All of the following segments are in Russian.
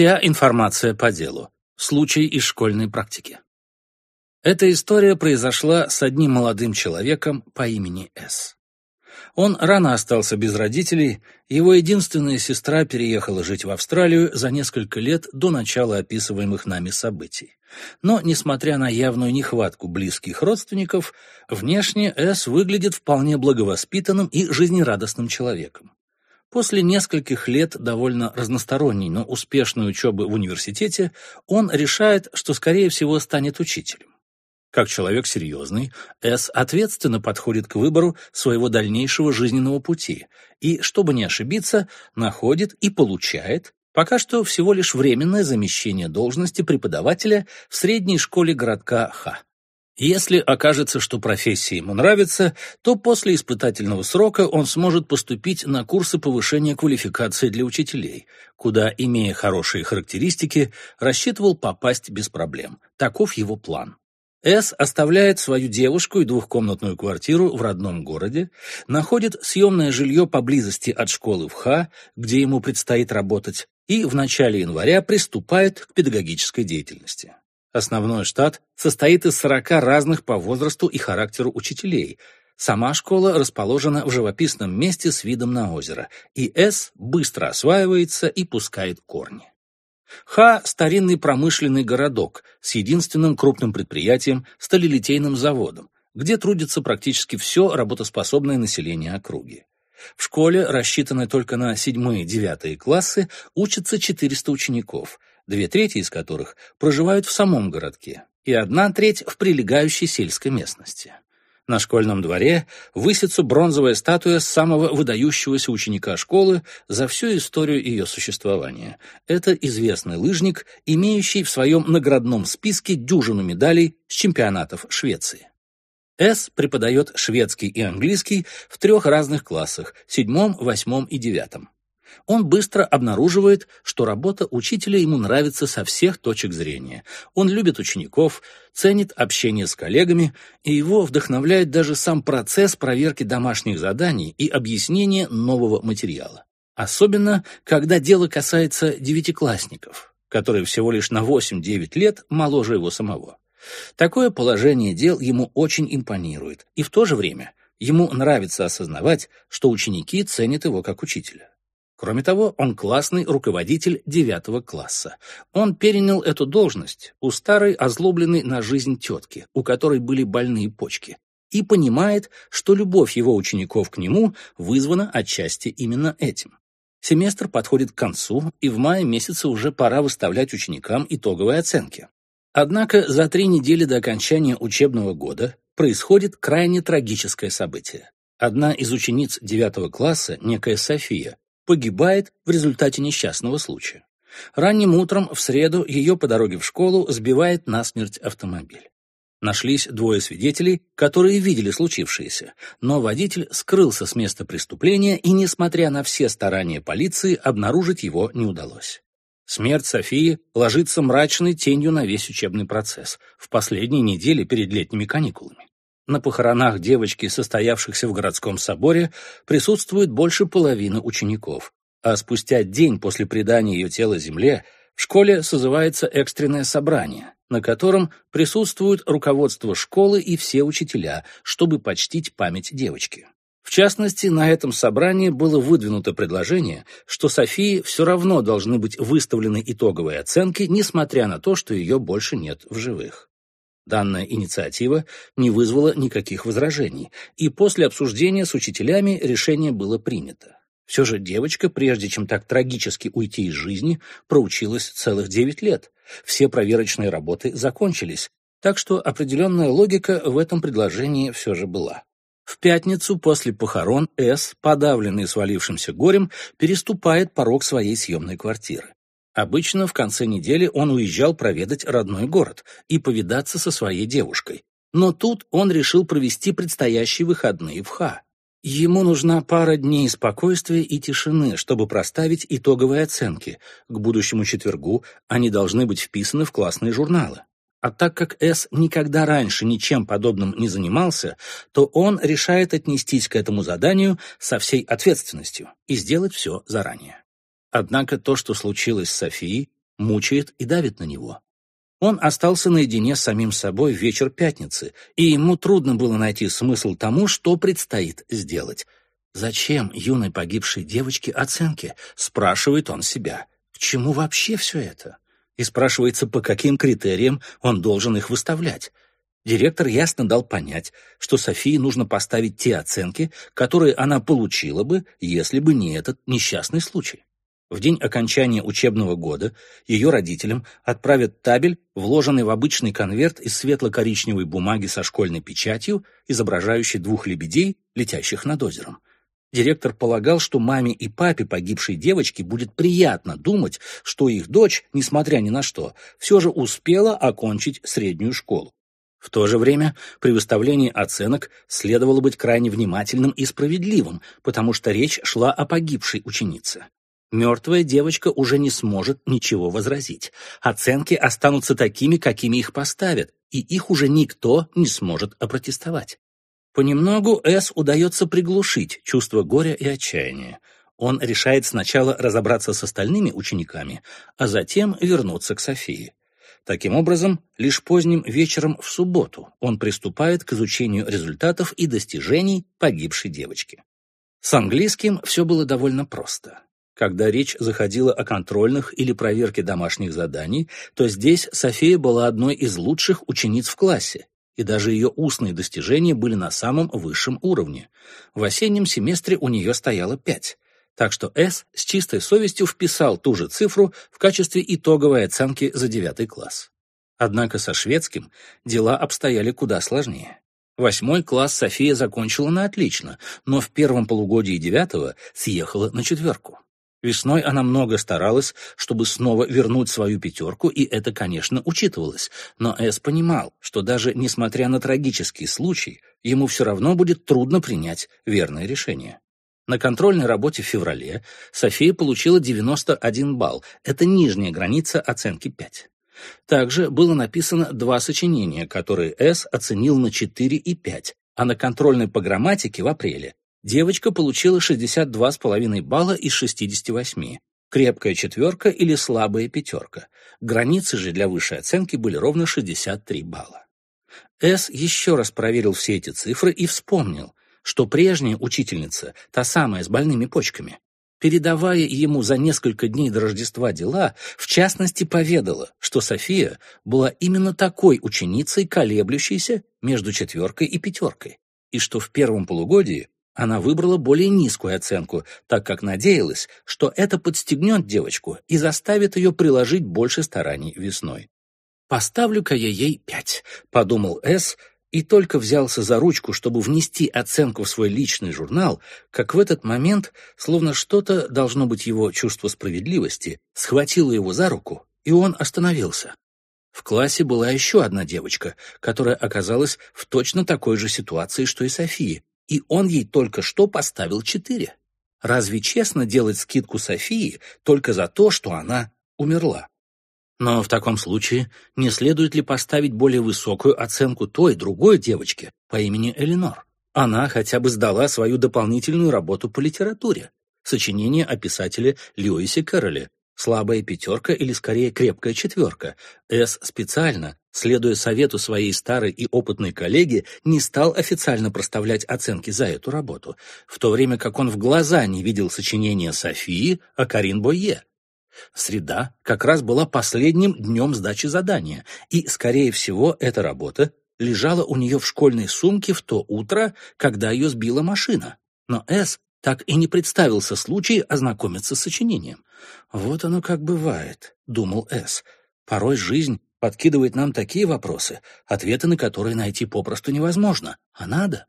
Вся информация по делу. Случай из школьной практики. Эта история произошла с одним молодым человеком по имени С. Он рано остался без родителей, его единственная сестра переехала жить в Австралию за несколько лет до начала описываемых нами событий. Но, несмотря на явную нехватку близких родственников, внешне С выглядит вполне благовоспитанным и жизнерадостным человеком. После нескольких лет довольно разносторонней, но успешной учебы в университете, он решает, что, скорее всего, станет учителем. Как человек серьезный, С ответственно подходит к выбору своего дальнейшего жизненного пути и, чтобы не ошибиться, находит и получает пока что всего лишь временное замещение должности преподавателя в средней школе городка Х. Если окажется, что профессия ему нравится, то после испытательного срока он сможет поступить на курсы повышения квалификации для учителей, куда, имея хорошие характеристики, рассчитывал попасть без проблем. Таков его план. С оставляет свою девушку и двухкомнатную квартиру в родном городе, находит съемное жилье поблизости от школы в Ха, где ему предстоит работать, и в начале января приступает к педагогической деятельности. Основной штат состоит из 40 разных по возрасту и характеру учителей. Сама школа расположена в живописном месте с видом на озеро, и С быстро осваивается и пускает корни. Ха – старинный промышленный городок с единственным крупным предприятием – сталелитейным заводом, где трудится практически все работоспособное население округи. В школе, рассчитанной только на 7-9 классы, учатся 400 учеников, две трети из которых проживают в самом городке и одна треть в прилегающей сельской местности. На школьном дворе высится бронзовая статуя самого выдающегося ученика школы за всю историю ее существования. Это известный лыжник, имеющий в своем наградном списке дюжину медалей с чемпионатов Швеции. С преподает шведский и английский в трех разных классах – седьмом, восьмом и девятом он быстро обнаруживает, что работа учителя ему нравится со всех точек зрения. Он любит учеников, ценит общение с коллегами, и его вдохновляет даже сам процесс проверки домашних заданий и объяснения нового материала. Особенно, когда дело касается девятиклассников, которые всего лишь на 8-9 лет моложе его самого. Такое положение дел ему очень импонирует, и в то же время ему нравится осознавать, что ученики ценят его как учителя. Кроме того, он классный руководитель девятого класса. Он перенял эту должность у старой озлобленной на жизнь тетки, у которой были больные почки, и понимает, что любовь его учеников к нему вызвана отчасти именно этим. Семестр подходит к концу, и в мае месяце уже пора выставлять ученикам итоговые оценки. Однако за три недели до окончания учебного года происходит крайне трагическое событие. Одна из учениц девятого класса, некая София, погибает в результате несчастного случая. Ранним утром в среду ее по дороге в школу сбивает насмерть автомобиль. Нашлись двое свидетелей, которые видели случившееся, но водитель скрылся с места преступления, и, несмотря на все старания полиции, обнаружить его не удалось. Смерть Софии ложится мрачной тенью на весь учебный процесс в последние недели перед летними каникулами. На похоронах девочки, состоявшихся в городском соборе, присутствует больше половины учеников, а спустя день после предания ее тела земле в школе созывается экстренное собрание, на котором присутствуют руководство школы и все учителя, чтобы почтить память девочки. В частности, на этом собрании было выдвинуто предложение, что Софии все равно должны быть выставлены итоговые оценки, несмотря на то, что ее больше нет в живых. Данная инициатива не вызвала никаких возражений, и после обсуждения с учителями решение было принято. Все же девочка, прежде чем так трагически уйти из жизни, проучилась целых девять лет. Все проверочные работы закончились, так что определенная логика в этом предложении все же была. В пятницу после похорон С, подавленный свалившимся горем, переступает порог своей съемной квартиры. Обычно в конце недели он уезжал проведать родной город и повидаться со своей девушкой. Но тут он решил провести предстоящие выходные в Ха. Ему нужна пара дней спокойствия и тишины, чтобы проставить итоговые оценки. К будущему четвергу они должны быть вписаны в классные журналы. А так как С никогда раньше ничем подобным не занимался, то он решает отнестись к этому заданию со всей ответственностью и сделать все заранее. Однако то, что случилось с Софией, мучает и давит на него. Он остался наедине с самим собой в вечер пятницы, и ему трудно было найти смысл тому, что предстоит сделать. «Зачем юной погибшей девочке оценки?» — спрашивает он себя. «К чему вообще все это?» И спрашивается, по каким критериям он должен их выставлять. Директор ясно дал понять, что Софии нужно поставить те оценки, которые она получила бы, если бы не этот несчастный случай. В день окончания учебного года ее родителям отправят табель, вложенный в обычный конверт из светло-коричневой бумаги со школьной печатью, изображающий двух лебедей, летящих над озером. Директор полагал, что маме и папе погибшей девочки будет приятно думать, что их дочь, несмотря ни на что, все же успела окончить среднюю школу. В то же время при выставлении оценок следовало быть крайне внимательным и справедливым, потому что речь шла о погибшей ученице. Мертвая девочка уже не сможет ничего возразить. Оценки останутся такими, какими их поставят, и их уже никто не сможет опротестовать. Понемногу С удается приглушить чувство горя и отчаяния. Он решает сначала разобраться с остальными учениками, а затем вернуться к Софии. Таким образом, лишь поздним вечером в субботу он приступает к изучению результатов и достижений погибшей девочки. С английским все было довольно просто. Когда речь заходила о контрольных или проверке домашних заданий, то здесь София была одной из лучших учениц в классе, и даже ее устные достижения были на самом высшем уровне. В осеннем семестре у нее стояло пять, так что С с чистой совестью вписал ту же цифру в качестве итоговой оценки за девятый класс. Однако со шведским дела обстояли куда сложнее. Восьмой класс София закончила на отлично, но в первом полугодии девятого съехала на четверку. Весной она много старалась, чтобы снова вернуть свою пятерку, и это, конечно, учитывалось. Но Эс понимал, что даже несмотря на трагический случай, ему все равно будет трудно принять верное решение. На контрольной работе в феврале София получила 91 балл. Это нижняя граница оценки 5. Также было написано два сочинения, которые С оценил на 4 и 5, а на контрольной по грамматике в апреле Девочка получила 62,5 балла из 68. Крепкая четверка или слабая пятерка. Границы же для высшей оценки были ровно 63 балла. С еще раз проверил все эти цифры и вспомнил, что прежняя учительница, та самая с больными почками, передавая ему за несколько дней до Рождества дела, в частности поведала, что София была именно такой ученицей, колеблющейся между четверкой и пятеркой, и что в первом полугодии она выбрала более низкую оценку, так как надеялась, что это подстегнет девочку и заставит ее приложить больше стараний весной. «Поставлю-ка я ей пять», — подумал С, и только взялся за ручку, чтобы внести оценку в свой личный журнал, как в этот момент, словно что-то, должно быть его чувство справедливости, схватило его за руку, и он остановился. В классе была еще одна девочка, которая оказалась в точно такой же ситуации, что и София, и он ей только что поставил четыре. Разве честно делать скидку Софии только за то, что она умерла? Но в таком случае не следует ли поставить более высокую оценку той другой девочке по имени Эленор? Она хотя бы сдала свою дополнительную работу по литературе. Сочинение о писателе Льюисе Кэрроле, слабая пятерка или скорее крепкая четверка. С специально, следуя совету своей старой и опытной коллеги, не стал официально проставлять оценки за эту работу, в то время как он в глаза не видел сочинения Софии о Карин Бойе. Среда как раз была последним днем сдачи задания, и, скорее всего, эта работа лежала у нее в школьной сумке в то утро, когда ее сбила машина. Но С так и не представился случай ознакомиться с сочинением. «Вот оно как бывает», — думал С. «Порой жизнь подкидывает нам такие вопросы, ответы на которые найти попросту невозможно, а надо».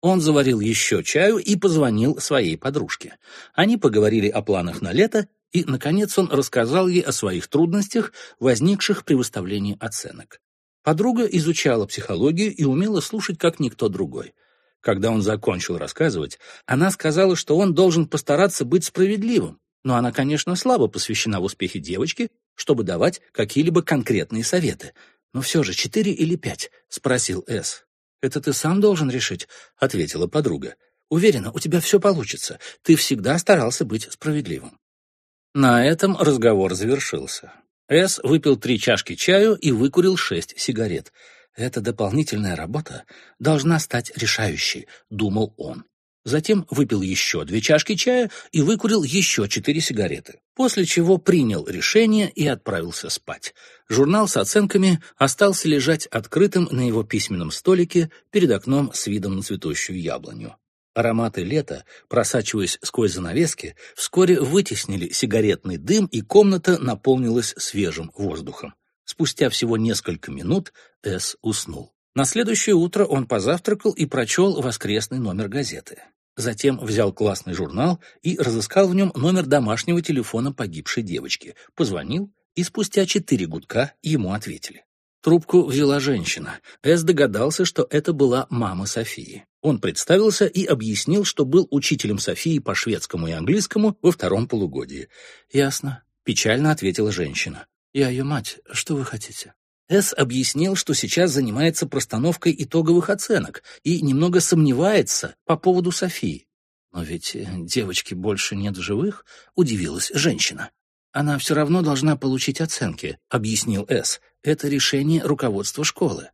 Он заварил еще чаю и позвонил своей подружке. Они поговорили о планах на лето, и, наконец, он рассказал ей о своих трудностях, возникших при выставлении оценок. Подруга изучала психологию и умела слушать, как никто другой. Когда он закончил рассказывать, она сказала, что он должен постараться быть справедливым, но она, конечно, слабо посвящена в успехи девочки, чтобы давать какие-либо конкретные советы. «Но все же четыре или пять?» — спросил С. «Это ты сам должен решить», — ответила подруга. «Уверена, у тебя все получится. Ты всегда старался быть справедливым». На этом разговор завершился. С выпил три чашки чаю и выкурил шесть сигарет. «Эта дополнительная работа должна стать решающей», — думал он. Затем выпил еще две чашки чая и выкурил еще четыре сигареты, после чего принял решение и отправился спать. Журнал с оценками остался лежать открытым на его письменном столике перед окном с видом на цветущую яблоню. Ароматы лета, просачиваясь сквозь занавески, вскоре вытеснили сигаретный дым, и комната наполнилась свежим воздухом. Спустя всего несколько минут С. уснул. На следующее утро он позавтракал и прочел воскресный номер газеты. Затем взял классный журнал и разыскал в нем номер домашнего телефона погибшей девочки, позвонил, и спустя четыре гудка ему ответили. Трубку взяла женщина. Эс догадался, что это была мама Софии. Он представился и объяснил, что был учителем Софии по шведскому и английскому во втором полугодии. «Ясно», — печально ответила женщина. «Я ее мать. Что вы хотите?» С объяснил, что сейчас занимается простановкой итоговых оценок и немного сомневается по поводу Софии. «Но ведь э, девочки больше нет в живых», — удивилась женщина. «Она все равно должна получить оценки», — объяснил С. «Это решение руководства школы».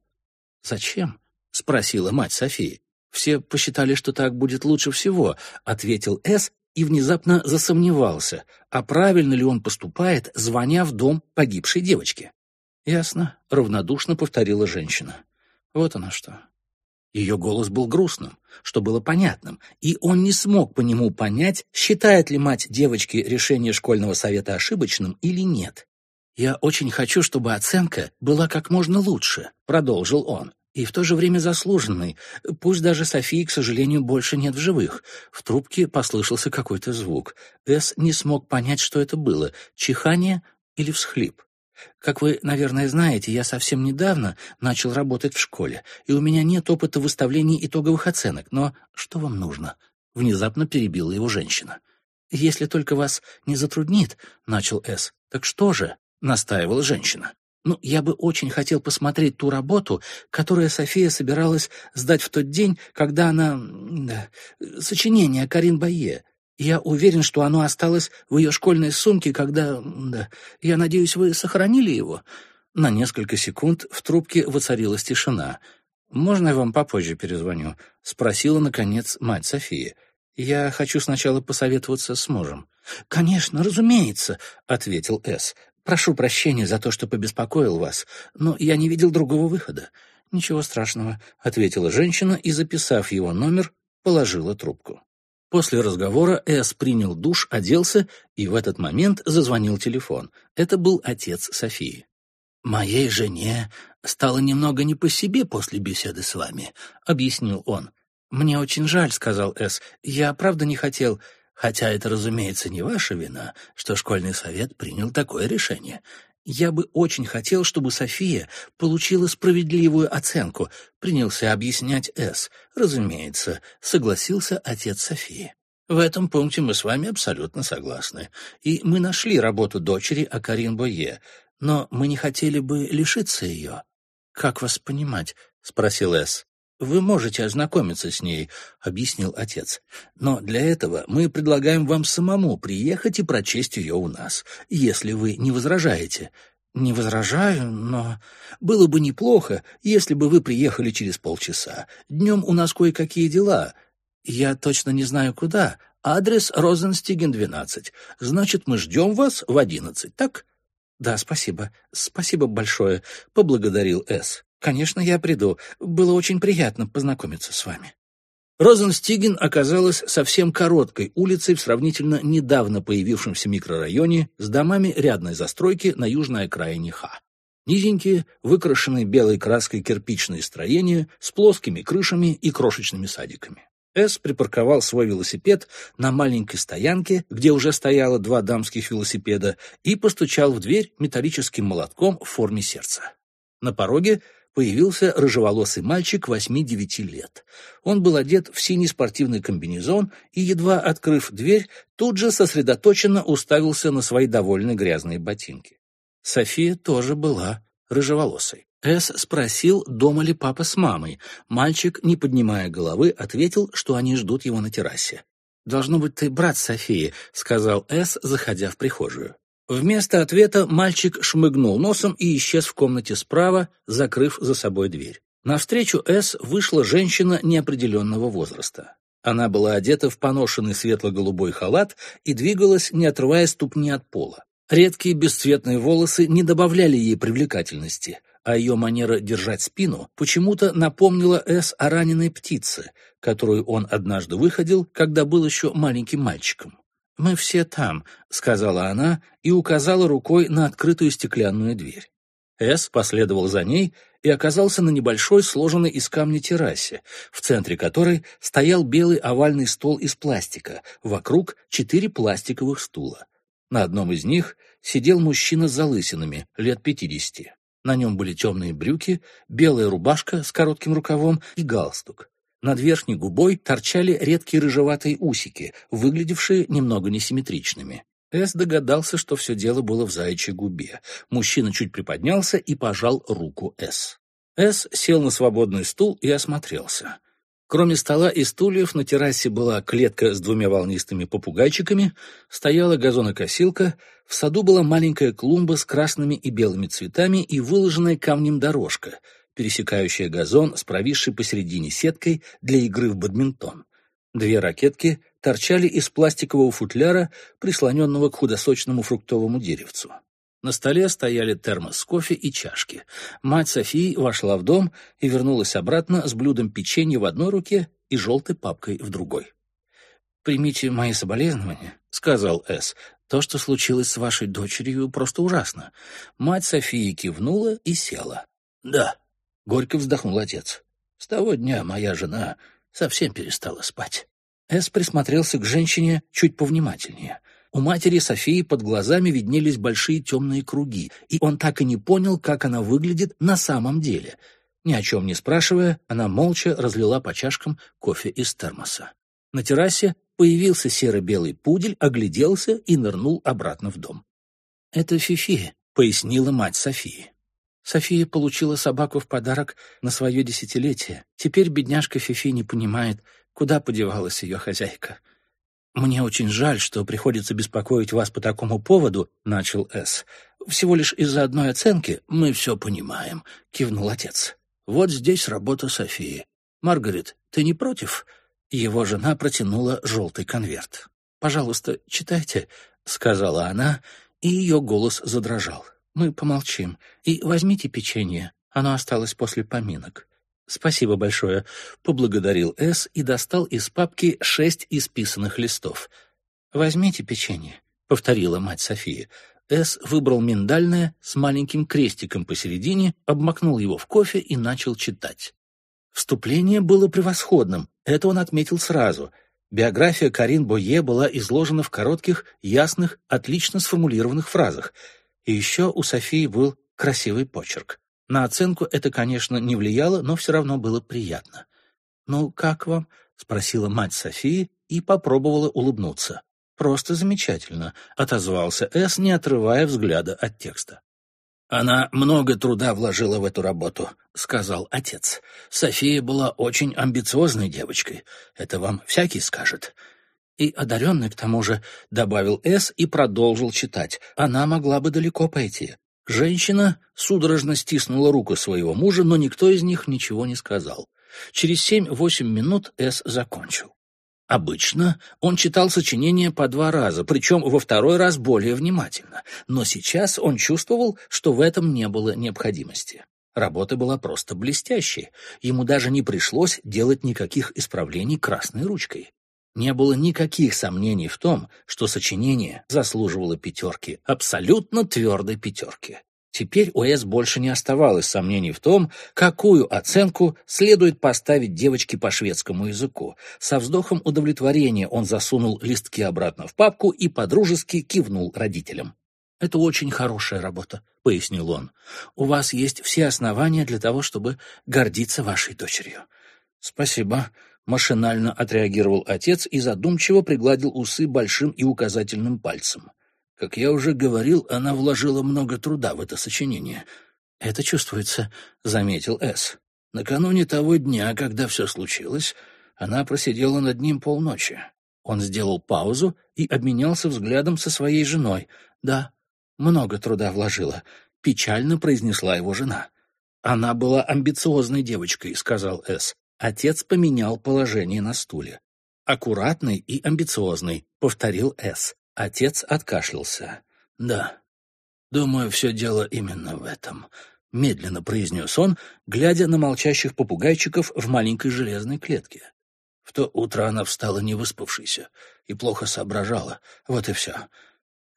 «Зачем?» — спросила мать Софии. «Все посчитали, что так будет лучше всего», — ответил С. и внезапно засомневался, а правильно ли он поступает, звоня в дом погибшей девочки. «Ясно», — равнодушно повторила женщина. «Вот оно что». Ее голос был грустным, что было понятным, и он не смог по нему понять, считает ли мать девочки решение школьного совета ошибочным или нет. «Я очень хочу, чтобы оценка была как можно лучше», — продолжил он, «и в то же время заслуженной. Пусть даже Софии, к сожалению, больше нет в живых». В трубке послышался какой-то звук. Эс не смог понять, что это было — чихание или всхлип. Как вы, наверное, знаете, я совсем недавно начал работать в школе, и у меня нет опыта выставления итоговых оценок. Но что вам нужно?» Внезапно перебила его женщина. «Если только вас не затруднит», — начал С. «Так что же?» — настаивала женщина. «Ну, я бы очень хотел посмотреть ту работу, которую София собиралась сдать в тот день, когда она... Да, сочинение Карин Байе. Я уверен, что оно осталось в ее школьной сумке, когда... Да, я надеюсь, вы сохранили его?» На несколько секунд в трубке воцарилась тишина. «Можно я вам попозже перезвоню?» — спросила, наконец, мать Софии. «Я хочу сначала посоветоваться с мужем». «Конечно, разумеется», — ответил С. «Прошу прощения за то, что побеспокоил вас, но я не видел другого выхода». «Ничего страшного», — ответила женщина и, записав его номер, положила трубку. После разговора Эс принял душ, оделся, и в этот момент зазвонил телефон. Это был отец Софии. «Моей жене стало немного не по себе после беседы с вами», — объяснил он. «Мне очень жаль», — сказал Эс. «Я правда не хотел...» «Хотя это, разумеется, не ваша вина, что школьный совет принял такое решение. Я бы очень хотел, чтобы София получила справедливую оценку, принялся объяснять С. Разумеется, согласился отец Софии. В этом пункте мы с вами абсолютно согласны. И мы нашли работу дочери Акарин Бое, но мы не хотели бы лишиться ее. Как вас понимать? спросил С. «Вы можете ознакомиться с ней», — объяснил отец. «Но для этого мы предлагаем вам самому приехать и прочесть ее у нас, если вы не возражаете». «Не возражаю, но было бы неплохо, если бы вы приехали через полчаса. Днем у нас кое-какие дела. Я точно не знаю, куда. Адрес Розенстиген, 12. Значит, мы ждем вас в одиннадцать, так?» «Да, спасибо. Спасибо большое», — поблагодарил С. «Конечно, я приду. Было очень приятно познакомиться с вами». Розенстиген оказалась совсем короткой улицей в сравнительно недавно появившемся микрорайоне с домами рядной застройки на южной окраине Ха. Низенькие, выкрашенные белой краской кирпичные строения с плоскими крышами и крошечными садиками. С припарковал свой велосипед на маленькой стоянке, где уже стояло два дамских велосипеда, и постучал в дверь металлическим молотком в форме сердца. На пороге появился рыжеволосый мальчик восьми-девяти лет. Он был одет в синий спортивный комбинезон и, едва открыв дверь, тут же сосредоточенно уставился на свои довольно грязные ботинки. София тоже была рыжеволосой. Эс спросил, дома ли папа с мамой. Мальчик, не поднимая головы, ответил, что они ждут его на террасе. «Должно быть, ты брат Софии», — сказал Эс, заходя в прихожую. Вместо ответа мальчик шмыгнул носом и исчез в комнате справа, закрыв за собой дверь. Навстречу С вышла женщина неопределенного возраста. Она была одета в поношенный светло-голубой халат и двигалась, не отрывая ступни от пола. Редкие бесцветные волосы не добавляли ей привлекательности, а ее манера держать спину почему-то напомнила С о раненой птице, которую он однажды выходил, когда был еще маленьким мальчиком. «Мы все там», — сказала она и указала рукой на открытую стеклянную дверь. С последовал за ней и оказался на небольшой, сложенной из камня террасе, в центре которой стоял белый овальный стол из пластика, вокруг четыре пластиковых стула. На одном из них сидел мужчина с залысинами, лет пятидесяти. На нем были темные брюки, белая рубашка с коротким рукавом и галстук. Над верхней губой торчали редкие рыжеватые усики, выглядевшие немного несимметричными. Эс догадался, что все дело было в заячьей губе. Мужчина чуть приподнялся и пожал руку Эс. Эс сел на свободный стул и осмотрелся. Кроме стола и стульев, на террасе была клетка с двумя волнистыми попугайчиками, стояла газонокосилка, в саду была маленькая клумба с красными и белыми цветами и выложенная камнем дорожка, пересекающая газон с провисшей посередине сеткой для игры в бадминтон. Две ракетки торчали из пластикового футляра, прислоненного к худосочному фруктовому деревцу. На столе стояли термос с кофе и чашки. Мать Софии вошла в дом и вернулась обратно с блюдом печенья в одной руке и желтой папкой в другой. «Примите мои соболезнования», — сказал С. «То, что случилось с вашей дочерью, просто ужасно». Мать Софии кивнула и села. «Да», — горько вздохнул отец. «С того дня моя жена совсем перестала спать». С присмотрелся к женщине чуть повнимательнее — у матери Софии под глазами виднелись большие темные круги, и он так и не понял, как она выглядит на самом деле. Ни о чем не спрашивая, она молча разлила по чашкам кофе из термоса. На террасе появился серо-белый пудель, огляделся и нырнул обратно в дом. «Это Фифи», — пояснила мать Софии. София получила собаку в подарок на свое десятилетие. Теперь бедняжка Фифи не понимает, куда подевалась ее хозяйка. «Мне очень жаль, что приходится беспокоить вас по такому поводу», — начал С. «Всего лишь из-за одной оценки мы все понимаем», — кивнул отец. «Вот здесь работа Софии. Маргарет, ты не против?» Его жена протянула желтый конверт. «Пожалуйста, читайте», — сказала она, и ее голос задрожал. «Мы помолчим. И возьмите печенье. Оно осталось после поминок. «Спасибо большое», — поблагодарил С и достал из папки шесть исписанных листов. «Возьмите печенье», — повторила мать София. С выбрал миндальное с маленьким крестиком посередине, обмакнул его в кофе и начал читать. Вступление было превосходным, это он отметил сразу. Биография Карин Бое была изложена в коротких, ясных, отлично сформулированных фразах. И еще у Софии был красивый почерк. На оценку это, конечно, не влияло, но все равно было приятно. «Ну, как вам?» — спросила мать Софии и попробовала улыбнуться. «Просто замечательно», — отозвался С, не отрывая взгляда от текста. «Она много труда вложила в эту работу», — сказал отец. «София была очень амбициозной девочкой. Это вам всякий скажет». «И одаренный, к тому же», — добавил С и продолжил читать. «Она могла бы далеко пойти. Женщина судорожно стиснула руку своего мужа, но никто из них ничего не сказал. Через семь-восемь минут С закончил. Обычно он читал сочинение по два раза, причем во второй раз более внимательно, но сейчас он чувствовал, что в этом не было необходимости. Работа была просто блестящей, ему даже не пришлось делать никаких исправлений красной ручкой. Не было никаких сомнений в том, что сочинение заслуживало пятерки, абсолютно твердой пятерки. Теперь у С больше не оставалось сомнений в том, какую оценку следует поставить девочке по шведскому языку. Со вздохом удовлетворения он засунул листки обратно в папку и подружески кивнул родителям. «Это очень хорошая работа», — пояснил он. «У вас есть все основания для того, чтобы гордиться вашей дочерью». «Спасибо», Машинально отреагировал отец и задумчиво пригладил усы большим и указательным пальцем. Как я уже говорил, она вложила много труда в это сочинение. «Это чувствуется», — заметил С. Накануне того дня, когда все случилось, она просидела над ним полночи. Он сделал паузу и обменялся взглядом со своей женой. «Да, много труда вложила», — печально произнесла его жена. «Она была амбициозной девочкой», — сказал С. Отец поменял положение на стуле. «Аккуратный и амбициозный», — повторил С. Отец откашлялся. «Да, думаю, все дело именно в этом», — медленно произнес он, глядя на молчащих попугайчиков в маленькой железной клетке. В то утро она встала невыспавшейся и плохо соображала. Вот и все.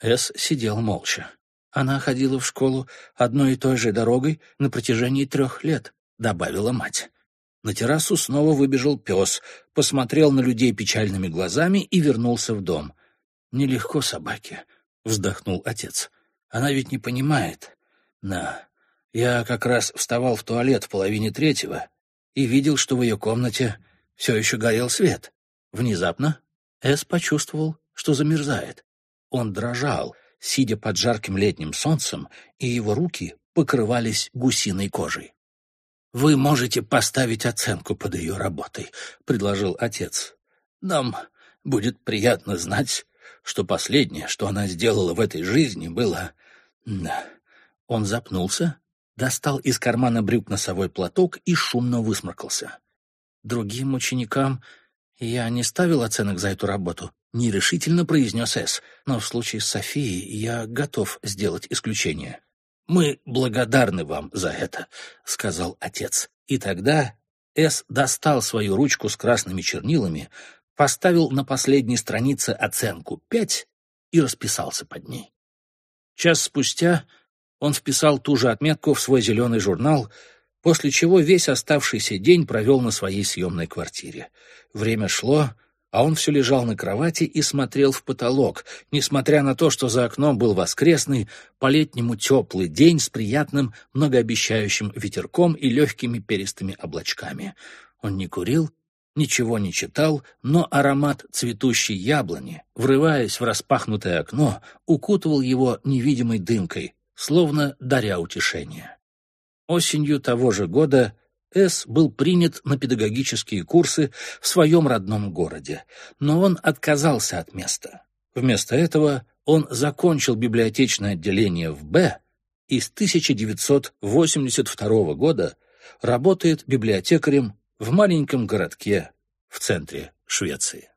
Эс сидел молча. Она ходила в школу одной и той же дорогой на протяжении трех лет, добавила мать. На террасу снова выбежал пес, посмотрел на людей печальными глазами и вернулся в дом. «Нелегко собаке», — вздохнул отец. «Она ведь не понимает». «Да, я как раз вставал в туалет в половине третьего и видел, что в ее комнате все еще горел свет. Внезапно Эс почувствовал, что замерзает. Он дрожал, сидя под жарким летним солнцем, и его руки покрывались гусиной кожей. «Вы можете поставить оценку под ее работой», — предложил отец. «Нам будет приятно знать, что последнее, что она сделала в этой жизни, было...» Он запнулся, достал из кармана брюк носовой платок и шумно высморкался. Другим ученикам я не ставил оценок за эту работу, нерешительно произнес С, но в случае с Софией я готов сделать исключение. Мы благодарны вам за это, сказал отец. И тогда С достал свою ручку с красными чернилами, поставил на последней странице оценку пять и расписался под ней. Час спустя он вписал ту же отметку в свой зеленый журнал после чего весь оставшийся день провел на своей съемной квартире. Время шло, а он все лежал на кровати и смотрел в потолок, несмотря на то, что за окном был воскресный, по-летнему теплый день с приятным, многообещающим ветерком и легкими перистыми облачками. Он не курил, ничего не читал, но аромат цветущей яблони, врываясь в распахнутое окно, укутывал его невидимой дымкой, словно даря утешение. Осенью того же года С. был принят на педагогические курсы в своем родном городе, но он отказался от места. Вместо этого он закончил библиотечное отделение в Б и с 1982 года работает библиотекарем в маленьком городке в центре Швеции.